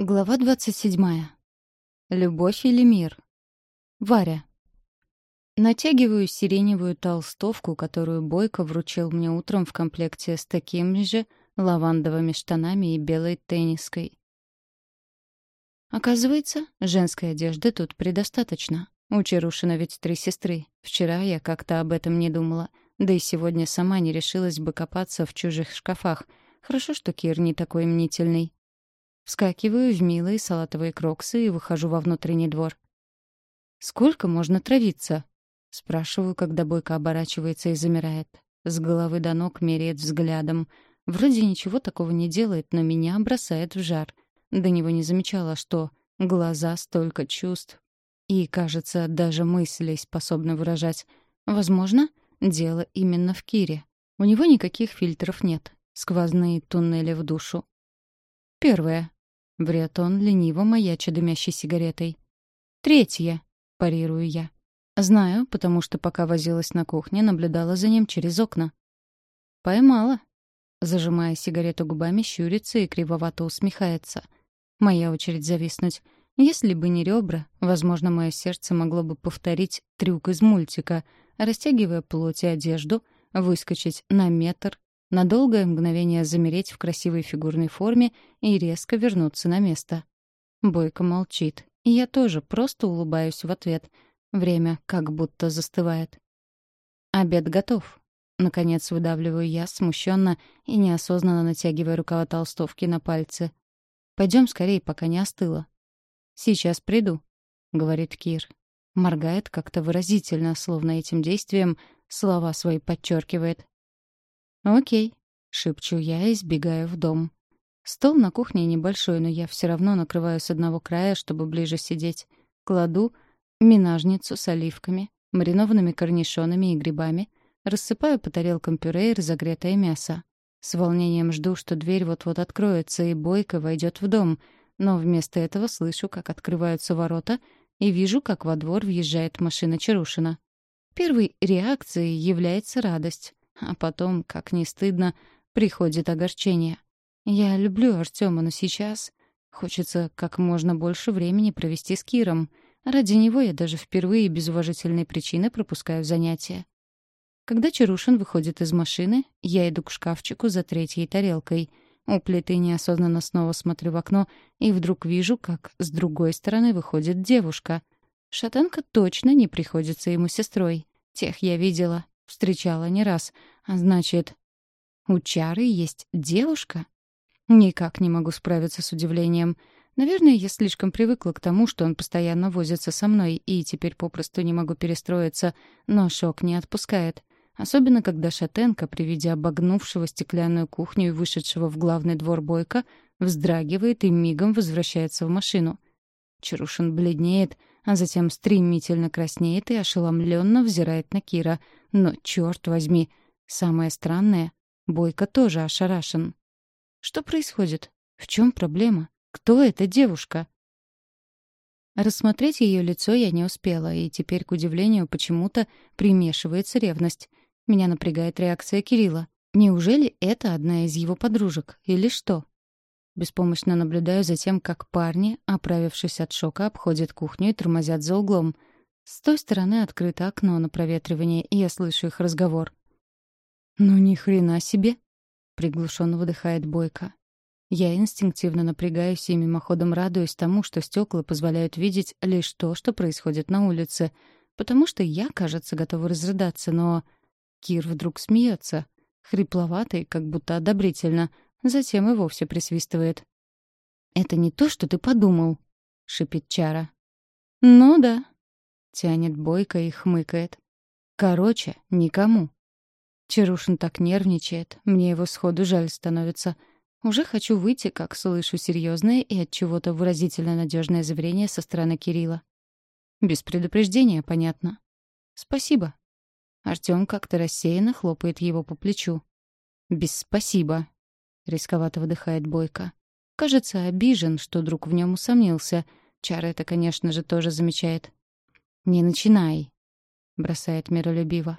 Глава 27. Любовь или мир? Варя. Натягиваю сиреневую толстовку, которую Бойко вручил мне утром в комплекте с такими же лавандовыми штанами и белой тенниской. Оказывается, женской одежды тут предостаточно. У Чарушина ведь три сестры. Вчера я как-то об этом не думала. Да и сегодня сама не решилась бы копаться в чужих шкафах. Хорошо, что Кир не такой мнительный. Вскакиваю в милые салатовые кроксы и выхожу во внутренний двор. «Сколько можно травиться?» — спрашиваю, когда Бойко оборачивается и замирает. С головы до ног меряет взглядом. Вроде ничего такого не делает, но меня бросает в жар. До него не замечала, что глаза столько чувств. И, кажется, даже мысли способны выражать. Возможно, дело именно в Кире. У него никаких фильтров нет. Сквозные туннели в душу. Первое. Врет он, лениво маяча дымящей сигаретой. «Третье», — парирую я. Знаю, потому что пока возилась на кухне, наблюдала за ним через окна. «Поймала». Зажимая сигарету губами, щурится и кривовато усмехается. Моя очередь зависнуть. Если бы не ребра, возможно, мое сердце могло бы повторить трюк из мультика, растягивая плоть и одежду, выскочить на метр, на долгое мгновение замереть в красивой фигурной форме и резко вернуться на место. Бойко молчит. И я тоже просто улыбаюсь в ответ. Время как будто застывает. «Обед готов». Наконец выдавливаю я, смущенно и неосознанно натягивая рукава толстовки на пальцы. Пойдем скорее, пока не остыло». «Сейчас приду», — говорит Кир. Моргает как-то выразительно, словно этим действием слова свои подчеркивает. «Окей», — шепчу я и сбегаю в дом. Стол на кухне небольшой, но я все равно накрываю с одного края, чтобы ближе сидеть. Кладу минажницу с оливками, маринованными корнишонами и грибами, рассыпаю по тарелкам пюре и разогретое мясо. С волнением жду, что дверь вот-вот откроется, и Бойко войдет в дом, но вместо этого слышу, как открываются ворота, и вижу, как во двор въезжает машина Чарушина. Первой реакцией является радость. А потом, как не стыдно, приходит огорчение. Я люблю Артема, но сейчас хочется как можно больше времени провести с Киром. Ради него я даже впервые без уважительной причины пропускаю занятия. Когда Чарушин выходит из машины, я иду к шкафчику за третьей тарелкой. У плиты неосознанно снова смотрю в окно и вдруг вижу, как с другой стороны выходит девушка. Шатенка точно не приходится ему сестрой. Тех я видела, Встречала не раз. А значит, у Чары есть девушка? Никак не могу справиться с удивлением. Наверное, я слишком привыкла к тому, что он постоянно возится со мной, и теперь попросту не могу перестроиться, но шок не отпускает. Особенно, когда Шатенко, при виде обогнувшего стеклянную кухню и вышедшего в главный двор бойка, вздрагивает и мигом возвращается в машину. Чарушин бледнеет, а затем стремительно краснеет и ошеломленно взирает на Кира. Но, черт возьми, самое странное — Бойко тоже ошарашен. Что происходит? В чем проблема? Кто эта девушка? Рассмотреть ее лицо я не успела, и теперь, к удивлению, почему-то примешивается ревность. Меня напрягает реакция Кирилла. Неужели это одна из его подружек? Или что? Беспомощно наблюдаю за тем, как парни, оправившись от шока, обходят кухню и тормозят за углом. С той стороны открыто окно на проветривание, и я слышу их разговор. «Ну ни хрена себе!» — приглушенно выдыхает Бойко. Я инстинктивно напрягаюсь и мимоходом радуюсь тому, что стекла позволяют видеть лишь то, что происходит на улице, потому что я, кажется, готова разрыдаться, но... Кир вдруг смеется, хрипловатый, как будто одобрительно — Затем и вовсе присвистывает. «Это не то, что ты подумал», — шипит Чара. «Ну да», — тянет Бойко и хмыкает. «Короче, никому». Чарушин так нервничает, мне его сходу жаль становится. Уже хочу выйти, как слышу серьезное и от чего-то выразительно надежное заверение со стороны Кирилла. Без предупреждения, понятно. «Спасибо». Артём как-то рассеянно хлопает его по плечу. «Без спасибо», Рисковато выдыхает Бойко. Кажется, обижен, что друг в нем усомнился. Чара это, конечно же, тоже замечает. «Не начинай», — бросает миролюбиво.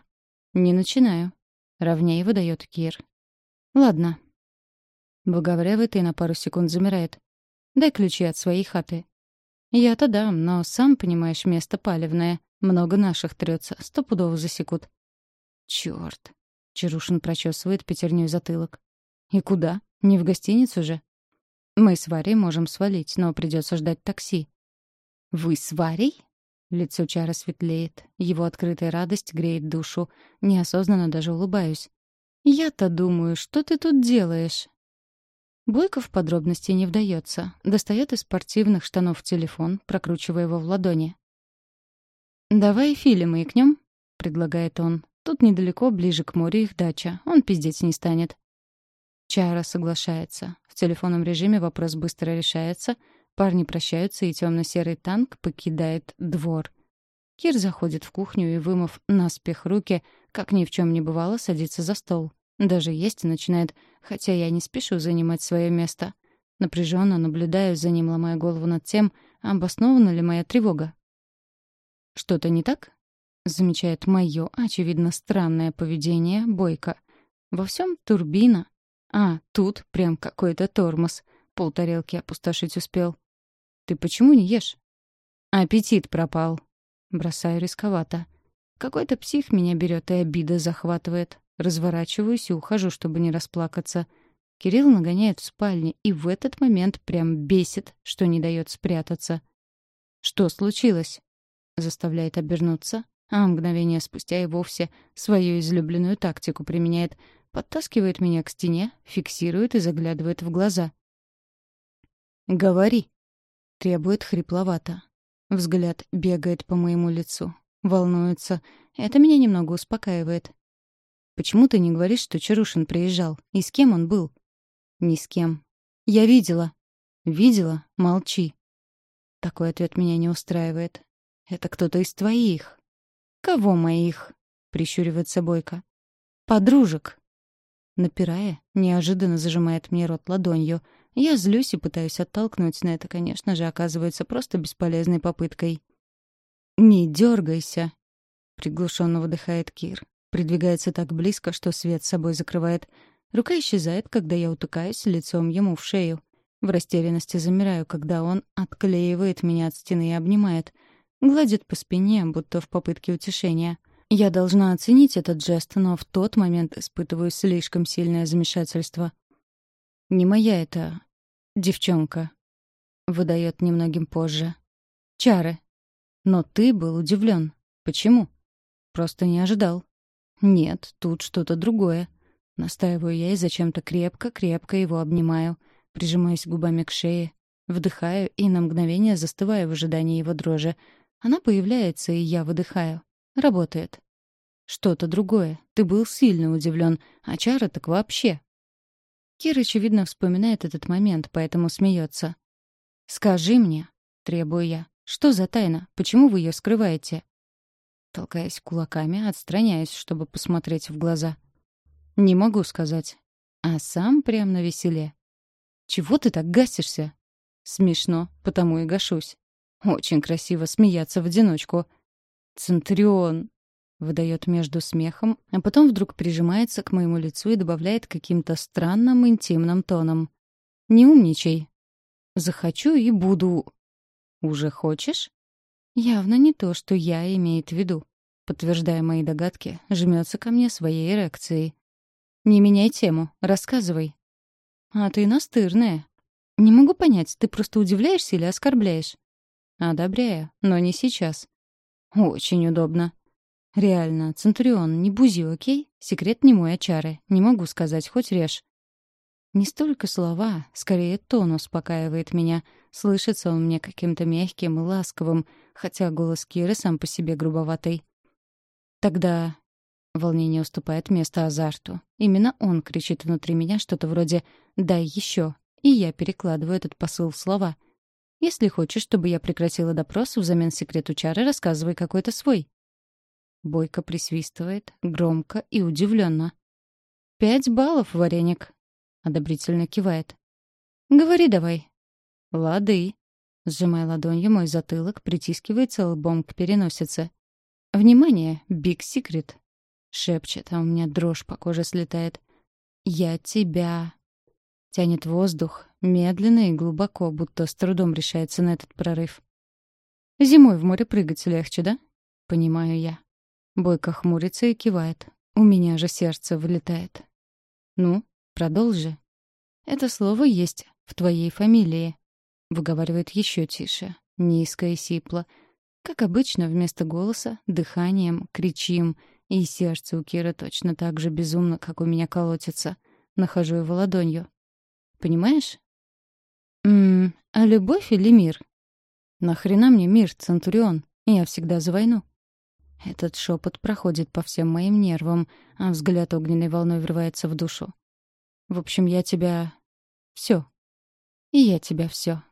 «Не начинаю», — ровнее выдает Кир. «Ладно». Выговаривает и на пару секунд замирает. Дай ключи от своей хаты». «Я-то дам, но, сам понимаешь, место палевное. Много наших трется, стопудово засекут». «Чёрт!» — Чарушин прочесывает пятерню затылок. «И куда? Не в гостиницу же?» «Мы с Варей можем свалить, но придется ждать такси». «Вы с Варей?» Лицо Чара светлеет. Его открытая радость греет душу. Неосознанно даже улыбаюсь. «Я-то думаю, что ты тут делаешь?» Бойко в подробности не вдается. Достает из спортивных штанов телефон, прокручивая его в ладони. «Давай Филе маякнем», — предлагает он. «Тут недалеко, ближе к морю их дача. Он пиздец не станет». Чара соглашается. В телефонном режиме вопрос быстро решается. Парни прощаются, и темно-серый танк покидает двор. Кир заходит в кухню и, вымыв наспех руки, как ни в чем не бывало, садится за стол. Даже есть начинает, хотя я не спешу занимать свое место. Напряженно наблюдаю за ним, ломая голову над тем, обоснована ли моя тревога. «Что-то не так?» — замечает мое, очевидно, странное поведение Бойко. «Во всем турбина. А, тут прям какой-то тормоз. Полтарелки опустошить успел. Ты почему не ешь?» «Аппетит пропал». Бросаю рисковато. Какой-то псих меня берет и обида захватывает. Разворачиваюсь и ухожу, чтобы не расплакаться. Кирилл нагоняет в спальне, и в этот момент прям бесит, что не дает спрятаться. «Что случилось?» Заставляет обернуться, а мгновение спустя и вовсе свою излюбленную тактику применяет. Подтаскивает меня к стене, фиксирует и заглядывает в глаза. «Говори!» — требует хрипловато. Взгляд бегает по моему лицу. Волнуется. Это меня немного успокаивает. Почему ты не говоришь, что Чарушин приезжал? И с кем он был? Ни с кем. Я видела. Видела? Молчи. Такой ответ меня не устраивает. Это кто-то из твоих. Кого моих? Прищуривается Бойко. Подружек. Напирая, неожиданно зажимает мне рот ладонью. Я злюсь и пытаюсь оттолкнуть, но это, конечно же, оказывается просто бесполезной попыткой. «Не дергайся», — приглушенно выдыхает Кир. Придвигается так близко, что свет собой закрывает. Рука исчезает, когда я утыкаюсь лицом ему в шею. В растерянности замираю, когда он отклеивает меня от стены и обнимает. Гладит по спине, будто в попытке утешения. Я должна оценить этот жест, но в тот момент испытываю слишком сильное замешательство. «Не моя это... девчонка», — выдает немногим позже. «Чары». «Но ты был удивлен. Почему?» «Просто не ожидал». «Нет, тут что-то другое». Настаиваю я и зачем-то крепко-крепко его обнимаю, прижимаясь губами к шее, вдыхаю и на мгновение застываю в ожидании его дрожи. Она появляется, и я выдыхаю. Работает. Что-то другое. Ты был сильно удивлен, а Чара так вообще. Кир, очевидно, вспоминает этот момент, поэтому смеется. «Скажи мне», — требую я, — «что за тайна? Почему вы ее скрываете?» Толкаясь кулаками, отстраняюсь, чтобы посмотреть в глаза. Не могу сказать. А сам прям на веселе. Чего ты так гасишься? Смешно, потому и гашусь. Очень красиво смеяться в одиночку. Центурион! Выдает между смехом, а потом вдруг прижимается к моему лицу и добавляет каким-то странным интимным тоном. «Не умничай. Захочу и буду...» «Уже хочешь?» Явно не то, что я имеет в виду. Подтверждая мои догадки, жмется ко мне своей эрекцией. «Не меняй тему, рассказывай». «А ты настырная. Не могу понять, ты просто удивляешься или оскорбляешь?» «Одобряю, но не сейчас». «Очень удобно». «Реально, Центурион, не бузи, окей? Секрет не мой, а чары. Не могу сказать, хоть режь». Не столько слова, скорее тон успокаивает меня. Слышится он мне каким-то мягким и ласковым, хотя голос Киры сам по себе грубоватый. Тогда волнение уступает место азарту. Именно он кричит внутри меня что-то вроде «дай еще», и я перекладываю этот посыл в слова. «Если хочешь, чтобы я прекратила допрос, взамен секрету чары рассказывай какой-то свой». Бойко присвистывает, громко и удивленно. «Пять баллов, вареник», — одобрительно кивает. «Говори давай». «Лады». Сжимая ладонью мой затылок, притискивается лбом к переносице. «Внимание, биг секрет!» — шепчет, а у меня дрожь по коже слетает. «Я тебя...» Тянет воздух, медленно и глубоко, будто с трудом решается на этот прорыв. «Зимой в море прыгать легче, да?» Понимаю я. Бойко хмурится и кивает. У меня же сердце вылетает. «Ну, продолжи». «Это слово есть в твоей фамилии», — выговаривает еще тише, низко и сипло. Как обычно, вместо голоса — дыханием, кричим, и сердце у Киры точно так же безумно, как у меня колотится. Нахожу его ладонью. «Понимаешь?» «Ммм, а любовь или мир?» «Нахрена мне мир, Центурион? Я всегда за войну». Этот шепот проходит по всем моим нервам, а взгляд огненной волной врывается в душу. В общем, я тебя... все. И я тебя все.